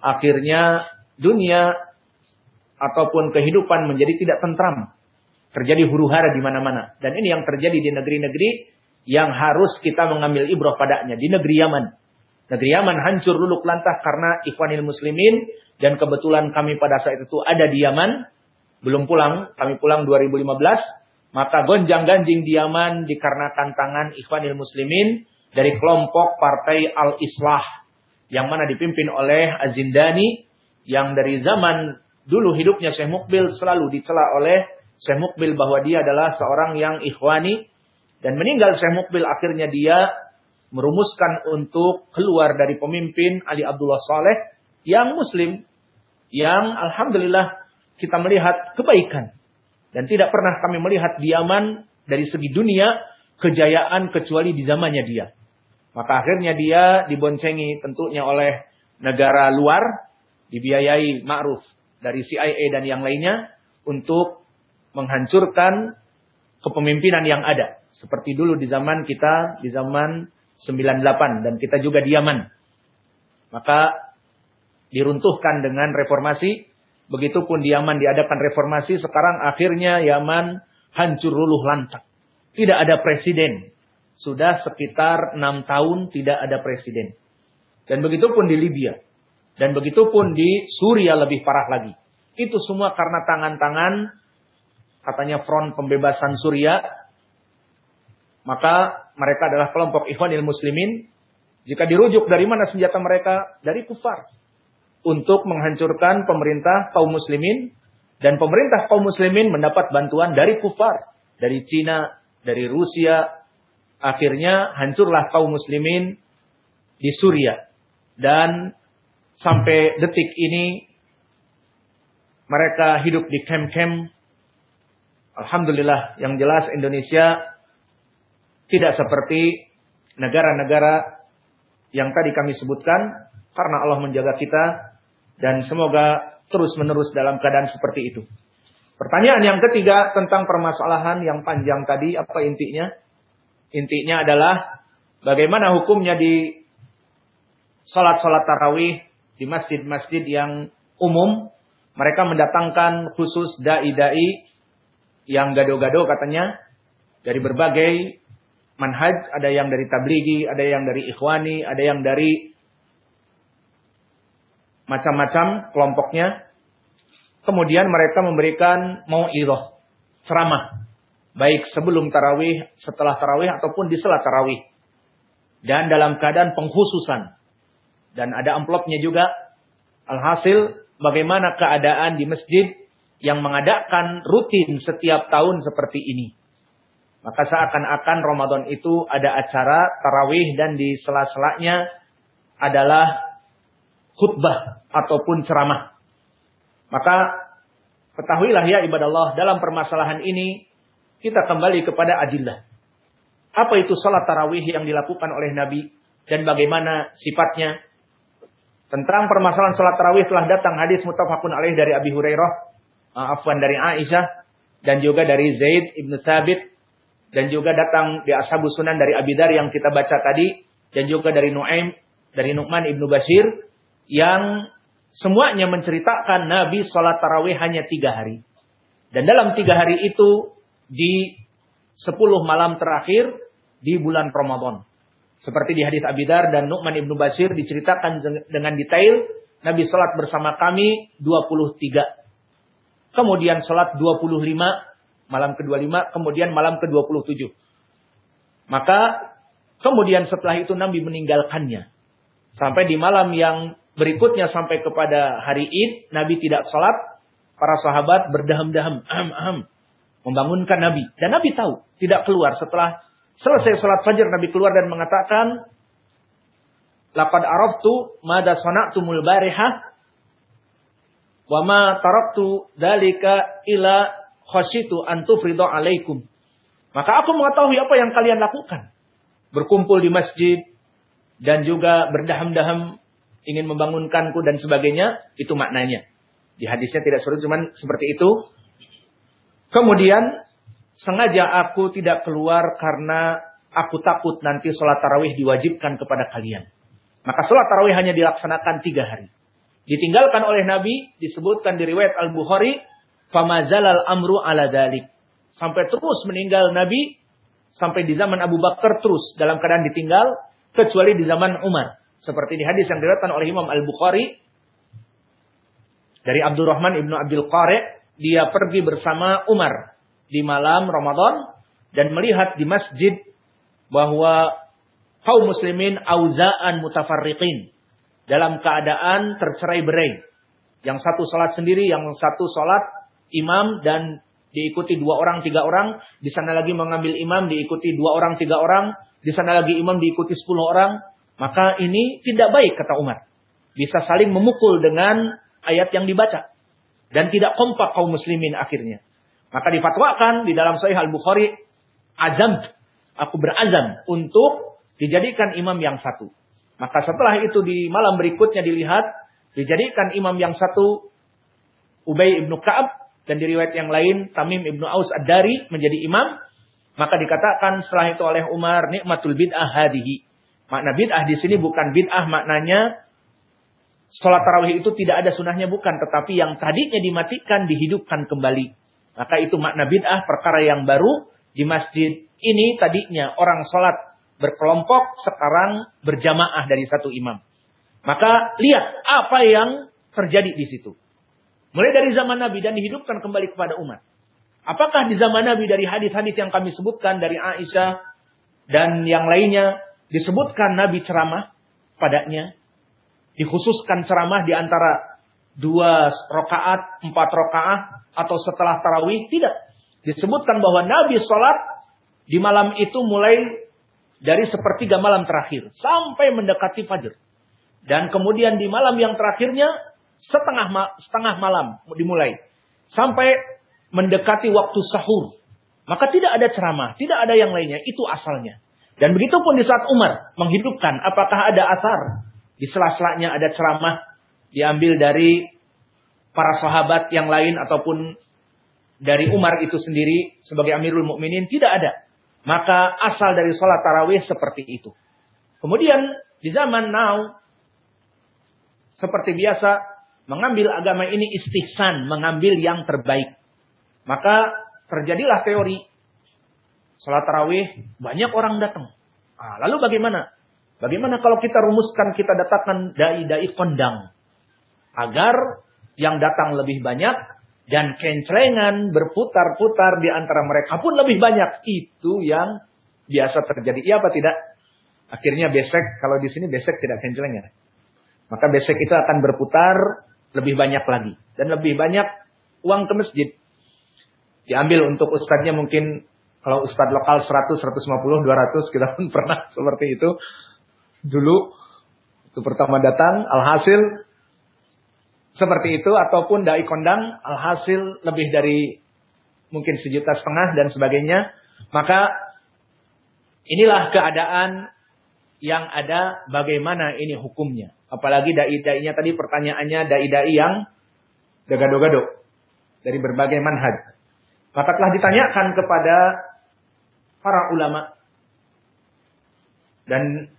Speaker 1: akhirnya dunia ataupun kehidupan menjadi tidak tentram. Terjadi huru hara di mana-mana. Dan ini yang terjadi di negeri-negeri yang harus kita mengambil ibrah padanya. Di negeri Yaman. Negeri Yaman hancur luluk lantah karena ikhwanil muslimin. Dan kebetulan kami pada saat itu ada di Yaman. Belum pulang, kami pulang 2015. Maka gonjang ganjing di Yaman dikarenakan tangan ikhwanil muslimin dari kelompok Partai Al-Islah yang mana dipimpin oleh Azindani yang dari zaman dulu hidupnya Syekh Mukbil selalu dicela oleh Syekh Mukbil bahwa dia adalah seorang yang ikhwani dan meninggal Syekh Mukbil akhirnya dia merumuskan untuk keluar dari pemimpin Ali Abdullah Saleh yang muslim yang alhamdulillah kita melihat kebaikan dan tidak pernah kami melihat diaman dari segi dunia kejayaan kecuali di zamannya dia. Maka akhirnya dia diboncengi tentunya oleh negara luar, dibiayai ma'ruf dari CIA dan yang lainnya untuk menghancurkan kepemimpinan yang ada. Seperti dulu di zaman kita, di zaman 98 dan kita juga di Yaman. Maka diruntuhkan dengan reformasi. Begitupun di Yaman diadakan reformasi, sekarang akhirnya Yaman hancur luluh lantak. Tidak ada presiden, sudah sekitar enam tahun tidak ada presiden. Dan begitu pun di Libya. Dan begitu pun di Suria lebih parah lagi. Itu semua karena tangan-tangan katanya front pembebasan Suria. Maka mereka adalah kelompok Ikhwanil Muslimin. Jika dirujuk dari mana senjata mereka? Dari kufar. Untuk menghancurkan pemerintah kaum muslimin. Dan pemerintah kaum muslimin mendapat bantuan dari kufar. Dari Cina, dari Rusia. Akhirnya hancurlah kaum muslimin di Suria. Dan sampai detik ini mereka hidup di kem-kem. Alhamdulillah yang jelas Indonesia tidak seperti negara-negara yang tadi kami sebutkan karena Allah menjaga kita dan semoga terus-menerus dalam keadaan seperti itu. Pertanyaan yang ketiga tentang permasalahan yang panjang tadi apa intinya? Intinya adalah bagaimana hukumnya di salat-salat tarawih di masjid-masjid yang umum mereka mendatangkan khusus dai-dai yang gado-gado katanya dari berbagai manhaj, ada yang dari tablighi, ada yang dari ikhwani, ada yang dari macam-macam kelompoknya. Kemudian mereka memberikan mau'idhah, ceramah. Baik sebelum tarawih, setelah tarawih, ataupun di setelah tarawih. Dan dalam keadaan pengkhususan. Dan ada amplopnya juga. Alhasil, bagaimana keadaan di masjid yang mengadakan rutin setiap tahun seperti ini. Maka seakan-akan Ramadan itu ada acara tarawih dan di sela-selanya adalah khutbah ataupun ceramah. Maka ketahuilah ya ibadah Allah dalam permasalahan ini kita kembali kepada adillah. Apa itu salat tarawih yang dilakukan oleh Nabi dan bagaimana sifatnya? Tentang permasalahan salat tarawih telah datang hadis mutafakun alaih dari Abi Hurairah, uh, afwan dari Aisyah dan juga dari Zaid ibnu Thabit dan juga datang di Ashabus Sunan dari Abi Dar yang kita baca tadi dan juga dari Nuaim dari Nu'man ibnu Bashir yang semuanya menceritakan Nabi sholat tarawih hanya tiga hari. Dan dalam tiga hari itu di sepuluh malam terakhir di bulan Ramadan. Seperti di hadis Abidar dan Nu'man ibnu Basir diceritakan dengan detail. Nabi sholat bersama kami 23. Kemudian sholat 25. Malam ke-25. Kemudian malam ke-27. Maka kemudian setelah itu Nabi meninggalkannya. Sampai di malam yang Berikutnya sampai kepada hari Id, Nabi tidak sholat. Para sahabat berdaham-daham. Membangunkan Nabi. Dan Nabi tahu, tidak keluar. Setelah selesai sholat fajar, Nabi keluar dan mengatakan, Laqad araftu mada sana'tumul barihah wa ma taraktu dalika ila khasyitu an tufridu alaikum. Maka aku mengetahui apa yang kalian lakukan. Berkumpul di masjid dan juga berdaham-daham ingin membangunkanku dan sebagainya, itu maknanya. Di hadisnya tidak seru, cuman seperti itu. Kemudian, sengaja aku tidak keluar karena aku takut nanti sholat tarawih diwajibkan kepada kalian. Maka sholat tarawih hanya dilaksanakan tiga hari. Ditinggalkan oleh Nabi, disebutkan di riwayat Al-Bukhari, Famazalal amru ala dalik. Sampai terus meninggal Nabi, sampai di zaman Abu Bakar terus dalam keadaan ditinggal, kecuali di zaman Umar. Seperti di hadis yang diriwayatkan oleh Imam Al-Bukhari dari Abdurrahman ibnu Abdul Qari, dia pergi bersama Umar di malam Ramadan dan melihat di masjid bahwa kaum muslimin auzaan mutafarriqin dalam keadaan tercerai-berai. Yang satu salat sendiri, yang satu salat imam dan diikuti dua orang, tiga orang. Di sana lagi mengambil imam, diikuti dua orang, tiga orang. Di sana lagi imam, diikuti sepuluh orang. Maka ini tidak baik kata Umar. Bisa saling memukul dengan ayat yang dibaca. Dan tidak kompak kaum muslimin akhirnya. Maka difatwakan di dalam Sahih Al-Bukhari. Azam. Aku berazam untuk dijadikan imam yang satu. Maka setelah itu di malam berikutnya dilihat. Dijadikan imam yang satu. Ubay ibnu Ka'ab. Dan di riwayat yang lain Tamim ibnu Aus Ad-Dari menjadi imam. Maka dikatakan setelah itu oleh Umar. Nikmatul bid'ah hadihi Makna bid'ah di sini bukan bid'ah maknanya sholat tarawih itu tidak ada sunahnya bukan. Tetapi yang tadinya dimatikan dihidupkan kembali. Maka itu makna bid'ah perkara yang baru di masjid ini tadinya orang sholat berkelompok sekarang berjamaah dari satu imam. Maka lihat apa yang terjadi di situ. Mulai dari zaman Nabi dan dihidupkan kembali kepada umat. Apakah di zaman Nabi dari hadis-hadis yang kami sebutkan dari Aisyah dan yang lainnya disebutkan Nabi ceramah padanya? Dikhususkan ceramah di antara dua rakaat, empat rakaat atau setelah tarawih? Tidak. Disebutkan bahwa Nabi sholat di malam itu mulai dari sepertiga malam terakhir sampai mendekati fajar. Dan kemudian di malam yang terakhirnya setengah setengah malam dimulai sampai mendekati waktu sahur. Maka tidak ada ceramah, tidak ada yang lainnya, itu asalnya. Dan begitu pun di saat Umar menghidupkan, apakah ada asar di sela-selanya ada ceramah diambil dari para sahabat yang lain ataupun dari Umar itu sendiri sebagai Amirul Mukminin tidak ada. Maka asal dari sholat tarawih seperti itu. Kemudian di zaman now seperti biasa mengambil agama ini istihsan, mengambil yang terbaik. Maka terjadilah teori sholat tarawih banyak orang datang. Nah, lalu bagaimana? Bagaimana kalau kita rumuskan, kita datangkan dai-dai kondang. Agar yang datang lebih banyak dan kencrengan berputar-putar di antara mereka pun lebih banyak. Itu yang biasa terjadi. Iya apa tidak? Akhirnya besek, kalau di sini besek tidak kencrengan. Maka besek itu akan berputar lebih banyak lagi. Dan lebih banyak uang ke masjid. Diambil untuk ustadznya mungkin kalau ustadz lokal 100, 150, 200 kita pun pernah seperti itu dulu itu pertama datang alhasil seperti itu ataupun dai kondang alhasil lebih dari mungkin sejuta setengah dan sebagainya maka inilah keadaan yang ada bagaimana ini hukumnya. Apalagi dai-dainya tadi pertanyaannya dai-dai yang gado-gado dari berbagai manhaj. Maka telah ditanyakan kepada para ulama. Dan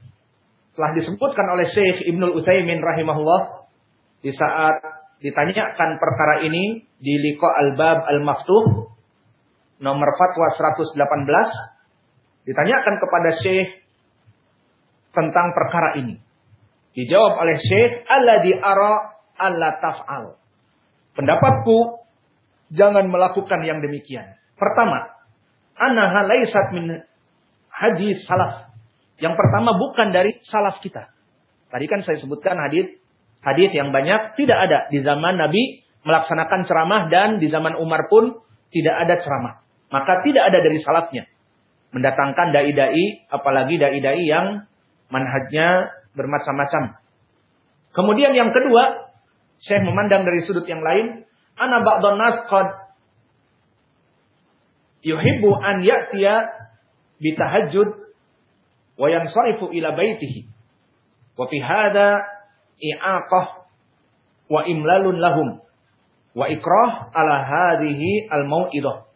Speaker 1: telah disebutkan oleh Syekh Ibnul Utsaimin rahimahullah di saat ditanyakan perkara ini di Liqa Al-Bab Al-Maftuh nomor fatwa 118 ditanyakan kepada Syekh tentang perkara ini. Dijawab oleh Syekh alladzi ara alla taf'al. Pendapatku jangan melakukan yang demikian. Pertama, annaha laisat min hadis salaf yang pertama bukan dari salaf kita. Tadi kan saya sebutkan hadis hadis yang banyak tidak ada di zaman Nabi melaksanakan ceramah dan di zaman Umar pun tidak ada ceramah. Maka tidak ada dari salafnya mendatangkan dai-dai apalagi dai-dai yang manhajnya bermacam-macam. Kemudian yang kedua, saya memandang dari sudut yang lain, ana ba'dhan nas qad yuhibbu an ya'tiya bitahajjud wa yansarifu ila baitihi. Wa fi hadha i'aqah wa imlalun lahum wa ikrah ala hadhihi al mau'idah.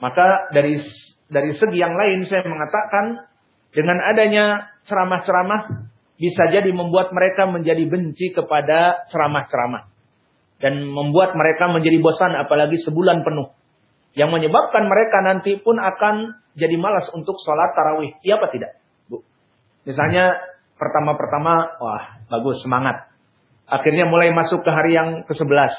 Speaker 1: Maka dari dari segi yang lain saya mengatakan dengan adanya ceramah-ceramah bisa jadi membuat mereka menjadi benci kepada ceramah-ceramah dan membuat mereka menjadi bosan apalagi sebulan penuh yang menyebabkan mereka nanti pun akan jadi malas untuk sholat tarawih. Iya apa tidak? Bu. Misalnya pertama-pertama, wah bagus semangat. Akhirnya mulai masuk ke hari yang ke-11.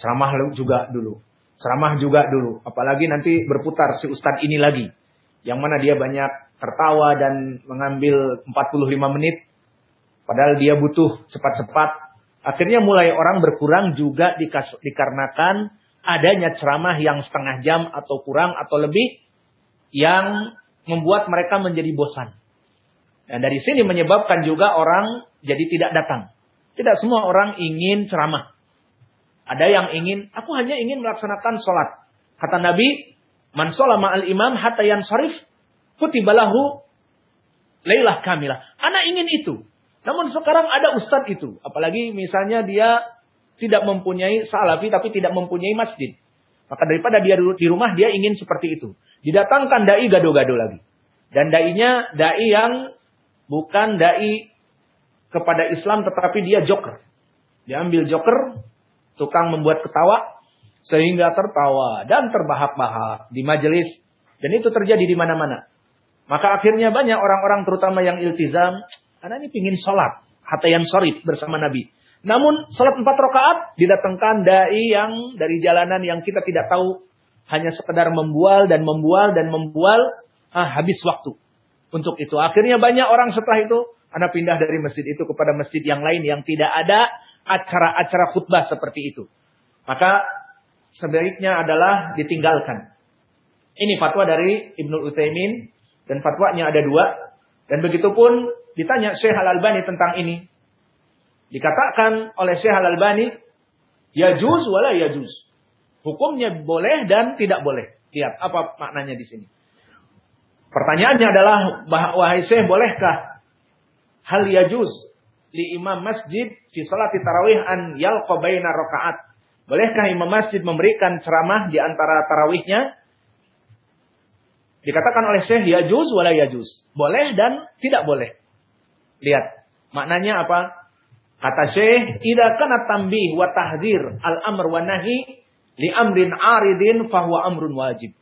Speaker 1: Ceramah juga dulu. Ceramah juga dulu. Apalagi nanti berputar si ustadz ini lagi. Yang mana dia banyak tertawa dan mengambil 45 menit. Padahal dia butuh cepat-cepat. Akhirnya mulai orang berkurang juga dikarenakan adanya ceramah yang setengah jam atau kurang atau lebih yang membuat mereka menjadi bosan. Dan dari sini menyebabkan juga orang jadi tidak datang. Tidak semua orang ingin ceramah. Ada yang ingin, aku hanya ingin melaksanakan sholat. Kata Nabi, man sholama al imam hatta yang sarif, kutibalahu leilah kamilah. Anak ingin itu. Namun sekarang ada ustadz itu. Apalagi misalnya dia tidak mempunyai salafi tapi tidak mempunyai masjid. Maka daripada dia di rumah dia ingin seperti itu. Didatangkan dai gado-gado lagi. Dan dainya dai yang bukan dai kepada Islam tetapi dia joker. Dia ambil joker, tukang membuat ketawa sehingga tertawa dan terbahak-bahak di majelis dan itu terjadi di mana-mana. Maka akhirnya banyak orang-orang terutama yang iltizam, karena ini pingin sholat, hatayan sorif bersama Nabi. Namun salat empat rakaat didatangkan dai yang dari jalanan yang kita tidak tahu hanya sekedar membual dan membual dan membual ah, habis waktu untuk itu. Akhirnya banyak orang setelah itu anda pindah dari masjid itu kepada masjid yang lain yang tidak ada acara-acara khutbah seperti itu. Maka sebaiknya adalah ditinggalkan. Ini fatwa dari Ibnu Utsaimin dan fatwanya ada dua. Dan begitu pun ditanya Syekh Al-Albani tentang ini. Dikatakan oleh Syekh Al-Albani, ya juz wala ya juz. Hukumnya boleh dan tidak boleh. Lihat apa maknanya di sini. Pertanyaannya adalah, wahai Syekh, bolehkah hal ya juz li imam masjid fi salati tarawih an yalqa baina rakaat? Bolehkah imam masjid memberikan ceramah di antara tarawihnya? Dikatakan oleh Syekh ya juz wala ya juz. Boleh dan tidak boleh. Lihat, maknanya apa? Kata Syekh, "Idza kana tambih wa al-amr wa nahi li amrin aridin fahuwa amrun wajib."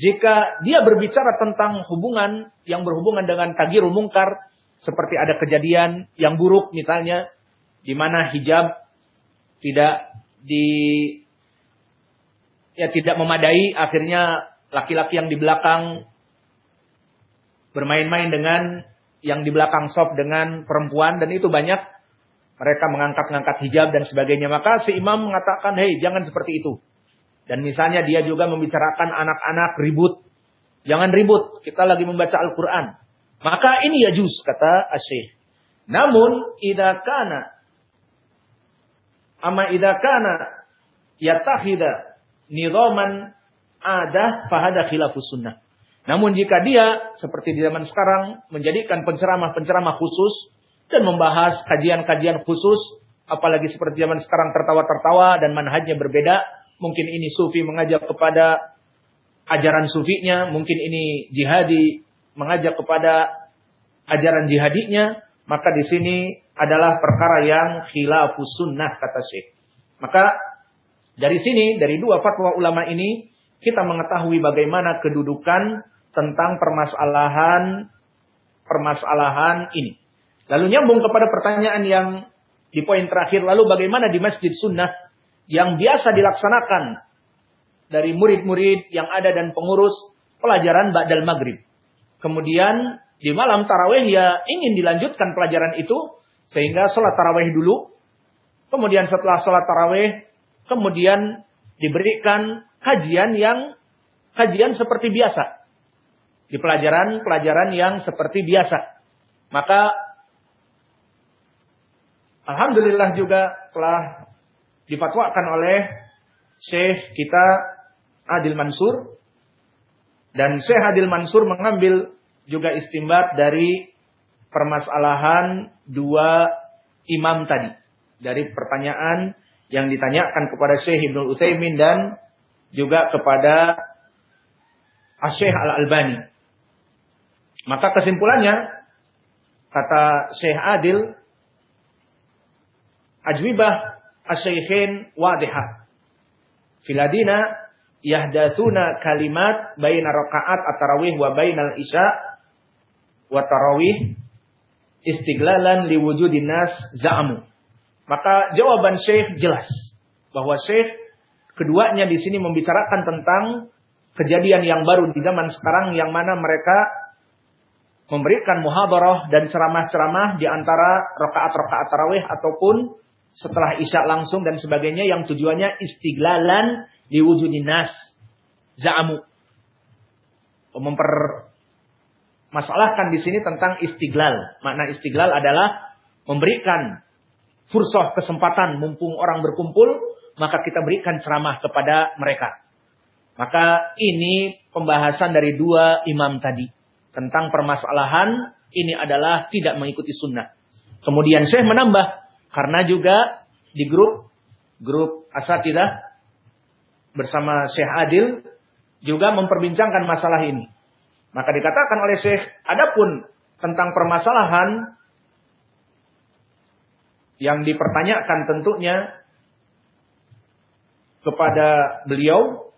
Speaker 1: Jika dia berbicara tentang hubungan yang berhubungan dengan tagirul mungkar, seperti ada kejadian yang buruk misalnya, di mana hijab tidak di ya tidak memadai, akhirnya laki-laki yang di belakang bermain-main dengan yang di belakang sop dengan perempuan dan itu banyak mereka mengangkat-ngangkat hijab dan sebagainya. Maka si imam mengatakan, hei jangan seperti itu. Dan misalnya dia juga membicarakan anak-anak ribut. Jangan ribut, kita lagi membaca Al-Quran. Maka ini ya juz, kata Asyik. Namun, idakana, ama idakana, yatahida nidoman ada fahada khilafus sunnah. Namun jika dia, seperti di zaman sekarang, menjadikan penceramah-penceramah khusus, dan membahas kajian-kajian khusus, apalagi seperti zaman sekarang tertawa-tertawa dan manhajnya berbeda. Mungkin ini sufi mengajak kepada ajaran sufinya, mungkin ini jihadi mengajak kepada ajaran jihadinya, maka di sini adalah perkara yang khilafus sunnah kata Syekh. Maka dari sini, dari dua fatwa ulama ini, kita mengetahui bagaimana kedudukan tentang permasalahan permasalahan ini. Lalu nyambung kepada pertanyaan yang di poin terakhir. Lalu bagaimana di masjid sunnah yang biasa dilaksanakan dari murid-murid yang ada dan pengurus pelajaran Ba'dal Maghrib. Kemudian di malam taraweh ya ingin dilanjutkan pelajaran itu sehingga sholat taraweh dulu. Kemudian setelah sholat taraweh, kemudian diberikan kajian yang kajian seperti biasa. Di pelajaran-pelajaran yang seperti biasa. Maka Alhamdulillah juga telah difatwakan oleh Syekh kita Adil Mansur. Dan Syekh Adil Mansur mengambil juga istimbat dari permasalahan dua imam tadi. Dari pertanyaan yang ditanyakan kepada Syekh Ibnu Utsaimin dan juga kepada Syekh Al-Albani. Maka kesimpulannya kata Syekh Adil ajwibah asyaikhin wadihah. Filadina yahdatsuna kalimat baina rakaat at-tarawih wa bainal isya wa tarawih istiglalan liwujudin nas za'amu. Maka jawaban Syekh jelas bahwa Syekh keduanya di sini membicarakan tentang kejadian yang baru di zaman sekarang yang mana mereka memberikan muhadarah dan ceramah-ceramah di antara rakaat-rakaat tarawih ataupun setelah isya langsung dan sebagainya yang tujuannya istiglalan diwujudin nas. Za'amu. Mempermasalahkan di sini tentang istiglal. Makna istiglal adalah memberikan fursah kesempatan mumpung orang berkumpul, maka kita berikan ceramah kepada mereka. Maka ini pembahasan dari dua imam tadi. Tentang permasalahan ini adalah tidak mengikuti sunnah. Kemudian saya menambah karena juga di grup grup asatidah bersama Syekh Adil juga memperbincangkan masalah ini. Maka dikatakan oleh Syekh, adapun tentang permasalahan yang dipertanyakan tentunya kepada beliau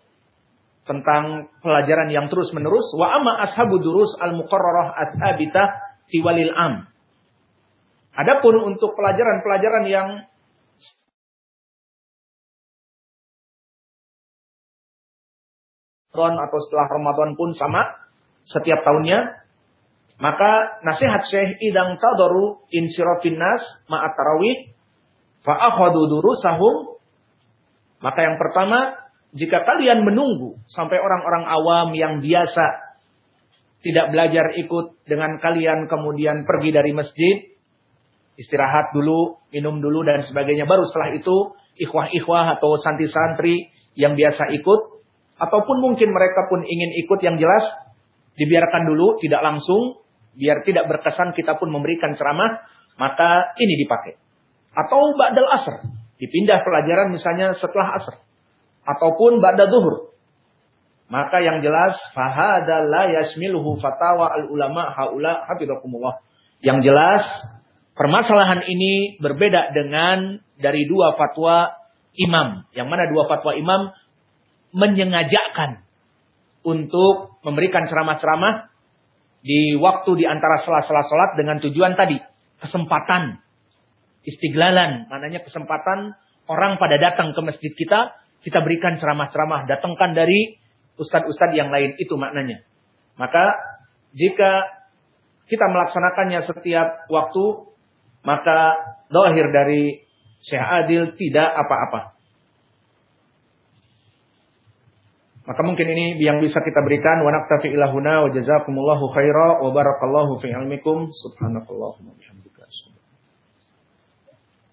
Speaker 1: tentang pelajaran yang terus-menerus wa amma ashabu durus al-muqarrarah as-sabitah tiwalil am. Adapun untuk pelajaran-pelajaran yang atau setelah Ramadan pun sama setiap tahunnya maka nasihat Syekh idang tadaru insirafin nas ma'at tarawih fa'akhadu durusahum. Maka yang pertama jika kalian menunggu sampai orang-orang awam yang biasa tidak belajar ikut dengan kalian kemudian pergi dari masjid istirahat dulu, minum dulu dan sebagainya baru setelah itu ikhwah-ikhwah atau santri-santri yang biasa ikut ataupun mungkin mereka pun ingin ikut yang jelas, dibiarkan dulu, tidak langsung, biar tidak berkesan kita pun memberikan ceramah, maka ini dipakai. Atau ba'dal asr, dipindah pelajaran misalnya setelah asr. Ataupun ba'da duhur. Maka yang jelas, fahada la yasmiluhu fatawa al-ulama haula hafizakumullah. Yang jelas, permasalahan ini berbeda dengan dari dua fatwa imam. Yang mana dua fatwa imam menyengajakan untuk memberikan ceramah-ceramah di waktu di antara sela-sela salat dengan tujuan tadi. Kesempatan. Istiglalan. Maknanya kesempatan orang pada datang ke masjid kita kita berikan ceramah-ceramah. Datangkan dari ustadz-ustadz yang lain. Itu maknanya. Maka jika kita melaksanakannya setiap waktu maka dohir dari Syekh Adil tidak apa-apa Maka mungkin ini yang bisa kita berikan. Wa naktafi ilahuna wa jazakumullahu khaira wa barakallahu fi ilmikum. Subhanakallahumma